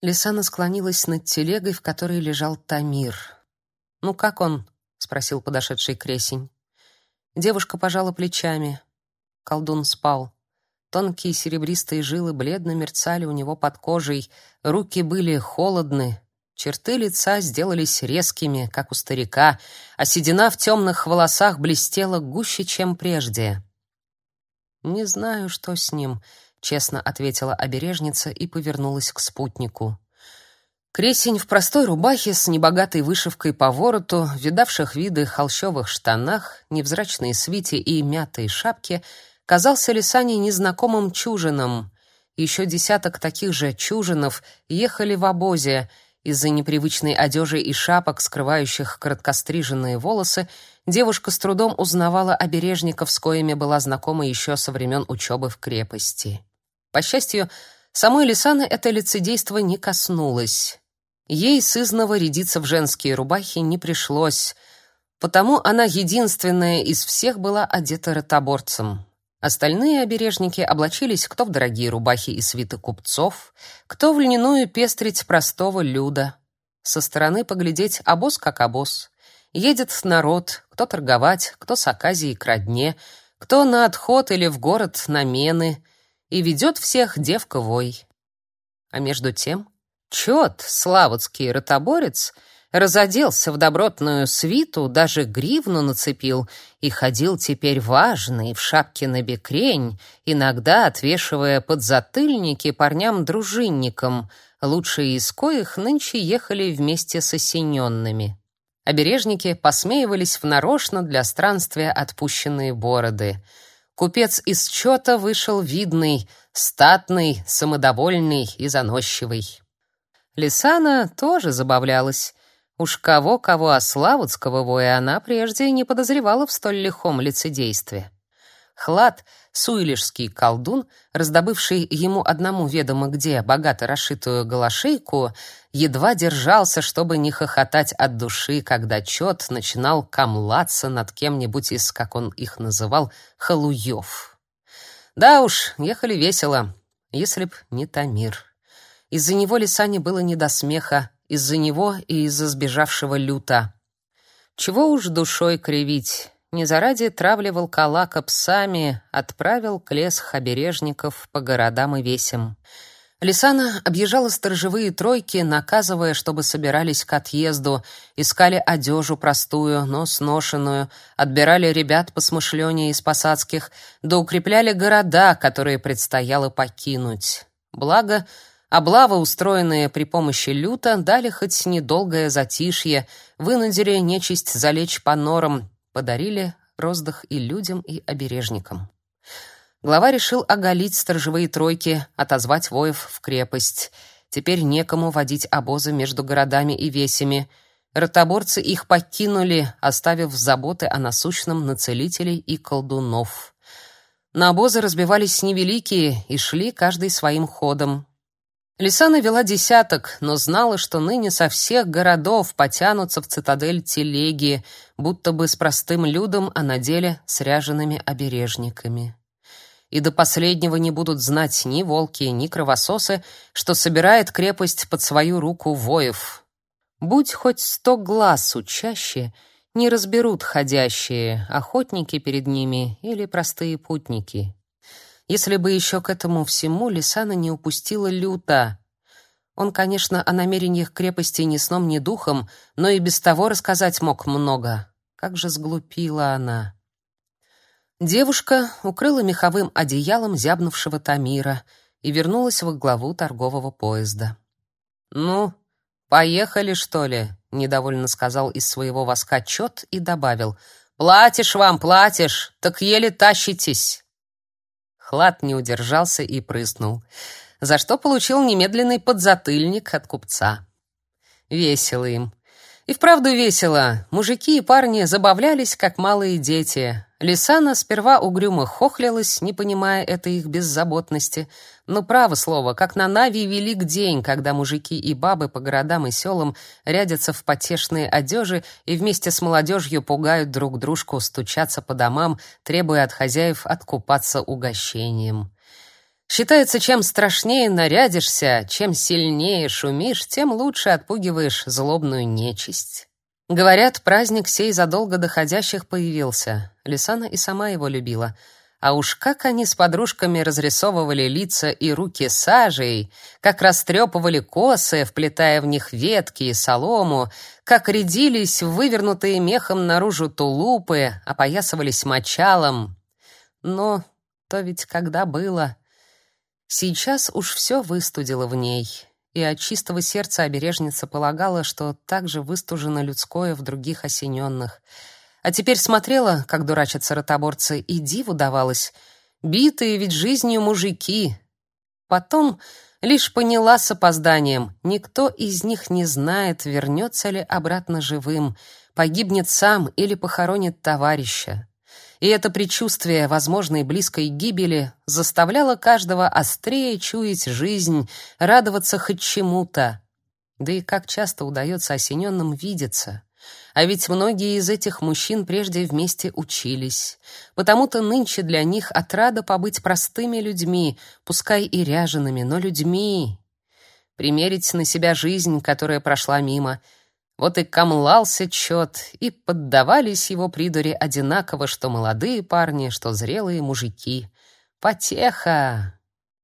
Лисана склонилась над телегой, в которой лежал Тамир. «Ну как он?» — спросил подошедший кресень. Девушка пожала плечами. Колдун спал. Тонкие серебристые жилы бледно мерцали у него под кожей, руки были холодны, черты лица сделались резкими, как у старика, а седина в темных волосах блестела гуще, чем прежде. «Не знаю, что с ним», — честно ответила обережница и повернулась к спутнику. Кресень в простой рубахе с небогатой вышивкой по вороту, видавших виды холщовых штанах, невзрачной свите и мятой шапке — казался Лисане незнакомым чужином. Еще десяток таких же чужинов ехали в обозе. Из-за непривычной одежи и шапок, скрывающих короткостриженные волосы, девушка с трудом узнавала обережников, с коими была знакома еще со времен учебы в крепости. По счастью, самой Лисаны это лицедейство не коснулось. Ей сызново рядиться в женские рубахи не пришлось, потому она единственная из всех была одета ротоборцем. Остальные обережники облачились кто в дорогие рубахи и свиты купцов, кто в льняную пестрить простого люда. Со стороны поглядеть обоз как обоз. Едет народ, кто торговать, кто с оказией к родне, кто на отход или в город на мены, и ведет всех девка вой. А между тем, чет, славутский ротоборец — разоделся в добротную свиту, даже гривну нацепил и ходил теперь важный, в шапке на бекрень, иногда отвешивая подзатыльники парням-дружинникам, лучшие из коих нынче ехали вместе с осененными. Обережники посмеивались в нарочно для странствия отпущенные бороды. Купец из чета вышел видный, статный, самодовольный и заносчивый. Лисана тоже забавлялась. Уж кого-кого, а Славутского воя она прежде не подозревала в столь лихом лицедействе. Хлад, суилишский колдун, раздобывший ему одному ведомо где богато расшитую галашейку, едва держался, чтобы не хохотать от души, когда чет начинал камлаться над кем-нибудь из, как он их называл, халуев. Да уж, ехали весело, если б не Тамир. Из-за него Лисане было не до смеха, из-за него и из-за сбежавшего люта. Чего уж душой кривить, не заради травли волколака псами отправил к лес обережников по городам и весям. Лисана объезжала сторожевые тройки, наказывая, чтобы собирались к отъезду, искали одежу простую, но сношенную, отбирали ребят посмышленнее из посадских, да укрепляли города, которые предстояло покинуть. Благо, Облавы, устроенные при помощи люта, дали хоть недолгое затишье, вынудили нечисть залечь по норам, подарили роздых и людям, и обережникам. Глава решил оголить сторожевые тройки, отозвать воев в крепость. Теперь некому водить обозы между городами и весями. Ротоборцы их покинули, оставив заботы о насущном на целителей и колдунов. На обозы разбивались невеликие и шли каждый своим ходом. Лисана вела десяток, но знала, что ныне со всех городов потянутся в цитадель телеги, будто бы с простым людом, а на деле с ряжеными обережниками. И до последнего не будут знать ни волки, ни кровососы, что собирает крепость под свою руку воев. Будь хоть сто глаз учаще, не разберут ходящие, охотники перед ними или простые путники. Если бы еще к этому всему Лисана не упустила люта. Он, конечно, о намерениях крепости ни сном, ни духом, но и без того рассказать мог много. Как же сглупила она. Девушка укрыла меховым одеялом зябнувшего Тамира и вернулась во главу торгового поезда. «Ну, поехали, что ли?» — недовольно сказал из своего воска чет и добавил. «Платишь вам, платишь, так еле тащитесь». Хлад не удержался и прыснул, за что получил немедленный подзатыльник от купца. Весело им. И вправду весело. Мужики и парни забавлялись, как малые дети. Лисана сперва угрюмо хохлялась, не понимая этой их беззаботности. Но право слово, как на Нави велик день, когда мужики и бабы по городам и селам рядятся в потешные одежи и вместе с молодежью пугают друг дружку стучаться по домам, требуя от хозяев откупаться угощением. Считается, чем страшнее нарядишься, чем сильнее шумишь, тем лучше отпугиваешь злобную нечисть. Говорят, праздник сей задолго доходящих появился. Лисана и сама его любила. А уж как они с подружками разрисовывали лица и руки сажей, как растрепывали косы, вплетая в них ветки и солому, как рядились вывернутые мехом наружу тулупы, опоясывались мочалом. Но то ведь когда было... Сейчас уж все выстудило в ней, и от чистого сердца обережница полагала, что так же выстужено людское в других осененных. А теперь смотрела, как дурачатся ротоборцы, и диву давалось. Битые ведь жизнью мужики. Потом лишь поняла с опозданием, никто из них не знает, вернется ли обратно живым, погибнет сам или похоронит товарища и это предчувствие возможной близкой гибели заставляло каждого острее чуять жизнь, радоваться хоть чему-то. Да и как часто удается осененным видеться. А ведь многие из этих мужчин прежде вместе учились. Потому-то нынче для них отрада побыть простыми людьми, пускай и ряжеными, но людьми. Примерить на себя жизнь, которая прошла мимо — вот и камлался чет, и поддавались его придуре одинаково, что молодые парни, что зрелые мужики. Потеха!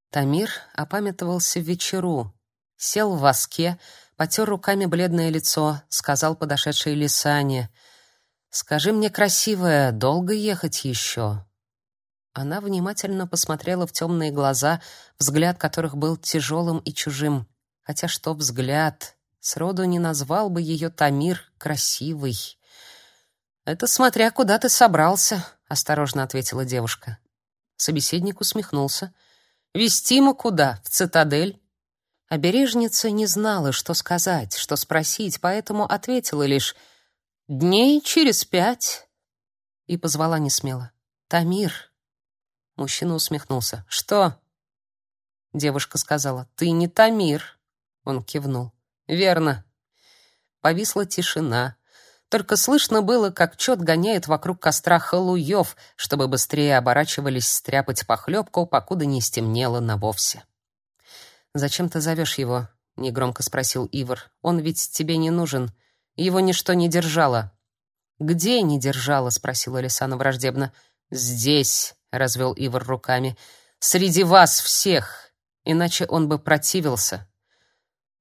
Тамир опамятовался в вечеру, сел в воске, потер руками бледное лицо, сказал подошедшей Лисане, «Скажи мне, красивая, долго ехать еще?» Она внимательно посмотрела в темные глаза, взгляд которых был тяжелым и чужим. Хотя что взгляд, Сроду не назвал бы ее Тамир красивой. «Это смотря куда ты собрался», — осторожно ответила девушка. Собеседник усмехнулся. «Вести мы куда? В цитадель?» Обережница не знала, что сказать, что спросить, поэтому ответила лишь «Дней через пять» и позвала несмело. «Тамир». Мужчина усмехнулся. «Что?» Девушка сказала. «Ты не Тамир». Он кивнул. Верно. Повисла тишина. Только слышно было, как чет гоняет вокруг костра халуев, чтобы быстрее оборачивались стряпать похлебку, покуда не стемнело на вовсе. «Зачем ты зовешь его?» — негромко спросил Ивар. «Он ведь тебе не нужен. Его ничто не держало». «Где не держало?» — спросила Лисана враждебно. «Здесь», — развел Ивар руками. «Среди вас всех. Иначе он бы противился».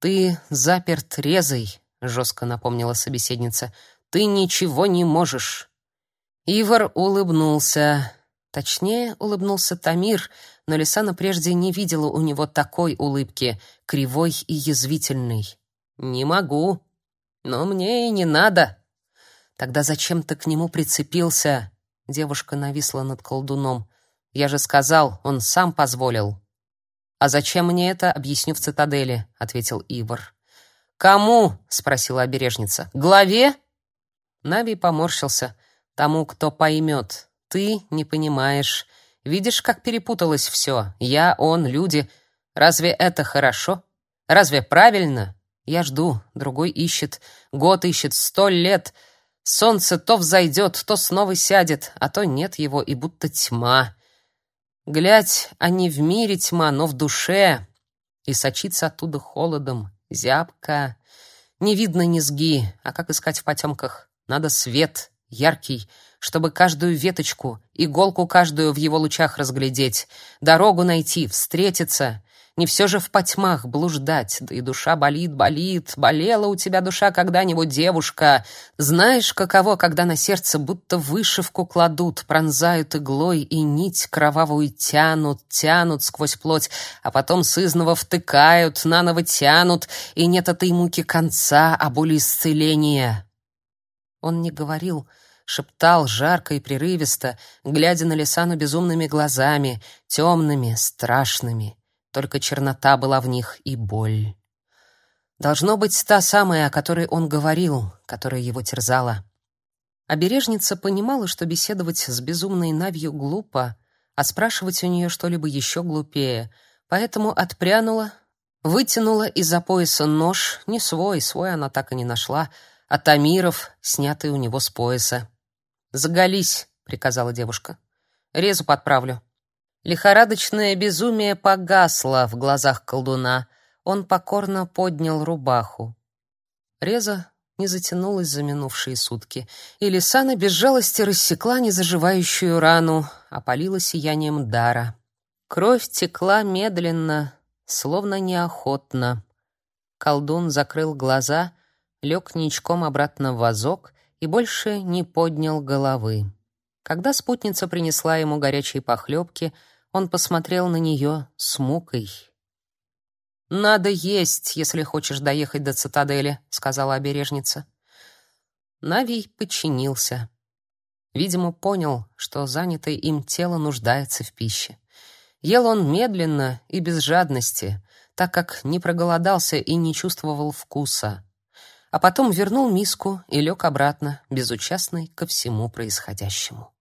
«Ты заперт резой», — жестко напомнила собеседница. «Ты ничего не можешь». Ивар улыбнулся. Точнее, улыбнулся Тамир, но Лисана прежде не видела у него такой улыбки, кривой и язвительной. «Не могу. Но мне и не надо». «Тогда зачем ты к нему прицепился?» Девушка нависла над колдуном. «Я же сказал, он сам позволил». «А зачем мне это, объясню в цитадели», — ответил Ивар. «Кому?» — спросила обережница. «Главе?» Наби поморщился. «Тому, кто поймет. Ты не понимаешь. Видишь, как перепуталось все. Я, он, люди. Разве это хорошо? Разве правильно? Я жду, другой ищет. Год ищет, сто лет. Солнце то взойдет, то снова сядет, а то нет его, и будто тьма. Глядь, а не в мире тьма, но в душе, и сочится оттуда холодом, зябко. Не видно низги, а как искать в потемках? Надо свет, яркий, чтобы каждую веточку, иголку каждую в его лучах разглядеть, дорогу найти, встретиться. Не все же в потьмах блуждать, да и душа болит, болит. Болела у тебя душа когда-нибудь, девушка. Знаешь, каково, когда на сердце будто вышивку кладут, пронзают иглой и нить кровавую тянут, тянут сквозь плоть, а потом сызново втыкают, наново тянут, и нет этой муки конца, а боли исцеления. Он не говорил, шептал жарко и прерывисто, глядя на Лисану безумными глазами, темными, страшными. Только чернота была в них и боль. Должно быть та самая, о которой он говорил, которая его терзала. Обережница понимала, что беседовать с безумной Навью глупо, а спрашивать у нее что-либо еще глупее, поэтому отпрянула, вытянула из-за пояса нож, не свой, свой она так и не нашла, а Тамиров, снятый у него с пояса. «Заголись», — приказала девушка. «Резу подправлю». Лихорадочное безумие погасло в глазах колдуна. Он покорно поднял рубаху. Реза не затянулась за минувшие сутки, и Лисана без жалости рассекла незаживающую рану, опалила сиянием дара. Кровь текла медленно, словно неохотно. Колдун закрыл глаза, лег ничком обратно в вазок и больше не поднял головы. Когда спутница принесла ему горячие похлебки, он посмотрел на нее с мукой. «Надо есть, если хочешь доехать до цитадели», — сказала обережница. Навий подчинился. Видимо, понял, что занятое им тело нуждается в пище. Ел он медленно и без жадности, так как не проголодался и не чувствовал вкуса. А потом вернул миску и лег обратно, безучастный ко всему происходящему.